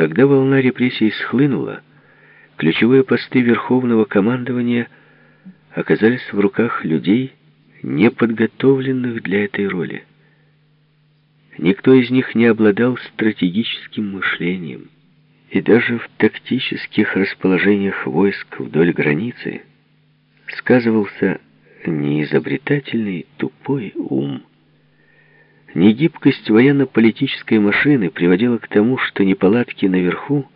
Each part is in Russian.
Когда волна репрессий схлынула, ключевые посты Верховного командования оказались в руках людей, неподготовленных для этой роли. Никто из них не обладал стратегическим мышлением, и даже в тактических расположениях войск вдоль границы сказывался неизобретательный тупой ум. Негибкость военно-политической машины приводила к тому, что неполадки наверху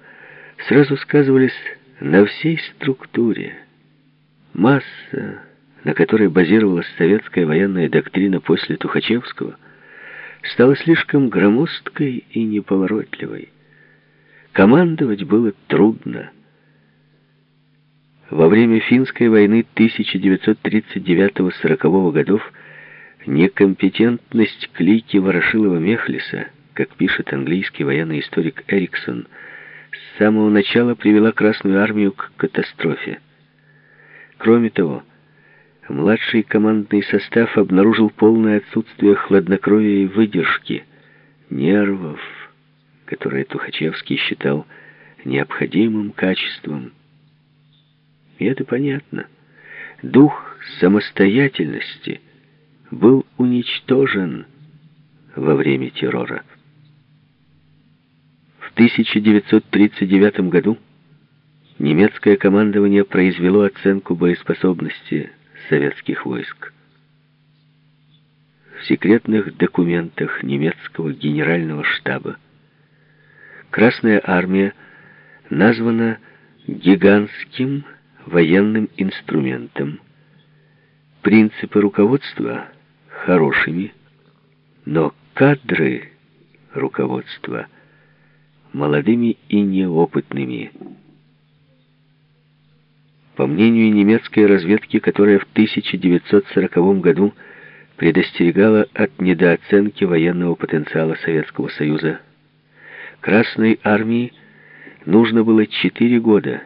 сразу сказывались на всей структуре. Масса, на которой базировалась советская военная доктрина после Тухачевского, стала слишком громоздкой и неповоротливой. Командовать было трудно. Во время финской войны 1939-40 годов Некомпетентность клики Ворошилова-Мехлиса, как пишет английский военный историк Эриксон, с самого начала привела Красную Армию к катастрофе. Кроме того, младший командный состав обнаружил полное отсутствие хладнокровия и выдержки, нервов, которые Тухачевский считал необходимым качеством. И это понятно. Дух самостоятельности — был уничтожен во время террора. В 1939 году немецкое командование произвело оценку боеспособности советских войск. В секретных документах немецкого генерального штаба Красная армия названа гигантским военным инструментом. Принципы руководства хорошими, но кадры руководства молодыми и неопытными. По мнению немецкой разведки, которая в 1940 году предостерегала от недооценки военного потенциала Советского Союза, Красной армии нужно было 4 года,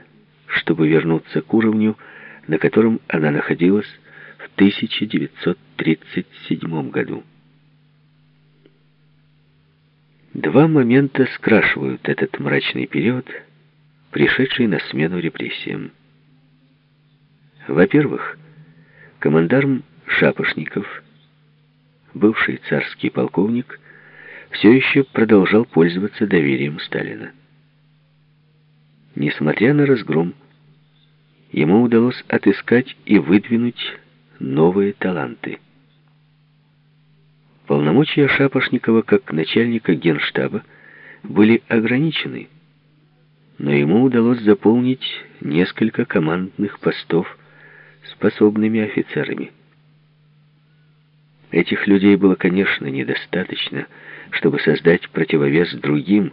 чтобы вернуться к уровню, на котором она находилась 1937 году. Два момента скрашивают этот мрачный период, пришедший на смену репрессиям. Во-первых, командарм Шапошников, бывший царский полковник, все еще продолжал пользоваться доверием Сталина. Несмотря на разгром, ему удалось отыскать и выдвинуть новые таланты. Полномочия Шапошникова как начальника генштаба были ограничены, но ему удалось заполнить несколько командных постов способными офицерами. Этих людей было, конечно, недостаточно, чтобы создать противовес другим,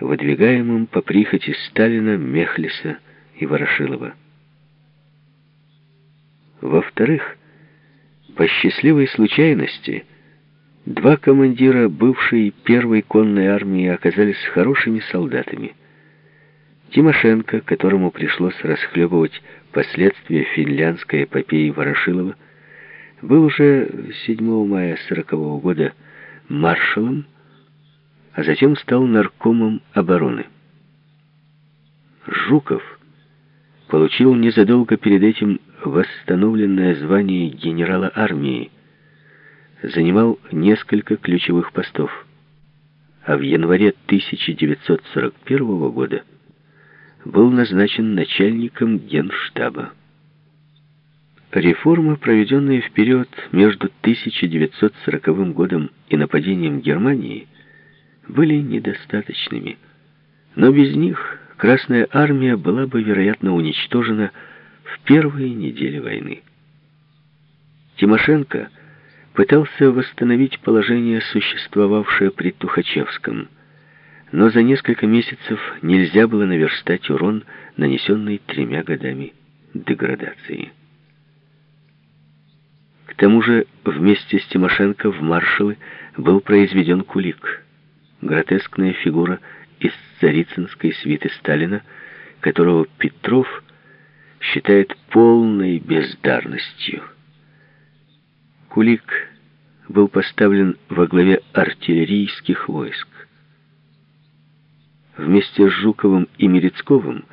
выдвигаемым по прихоти Сталина, Мехлиса и Ворошилова. Во-вторых, по счастливой случайности, два командира бывшей первой конной армии оказались хорошими солдатами. Тимошенко, которому пришлось расхлебывать последствия финляндской эпопеи Ворошилова, был уже 7 мая 40 -го года маршалом, а затем стал наркомом обороны. Жуков получил незадолго перед этим восстановленное звание генерала армии, занимал несколько ключевых постов, а в январе 1941 года был назначен начальником генштаба. Реформы, проведенные в период между 1940 годом и нападением Германии, были недостаточными, но без них Красная Армия была бы, вероятно, уничтожена в первые недели войны. Тимошенко пытался восстановить положение, существовавшее при Тухачевском, но за несколько месяцев нельзя было наверстать урон, нанесенный тремя годами деградации. К тому же вместе с Тимошенко в маршалы был произведен Кулик, гротескная фигура из царицынской свиты Сталина, которого Петров считает полной бездарностью. Кулик был поставлен во главе артиллерийских войск. вместе с Жуковым и Мерецковым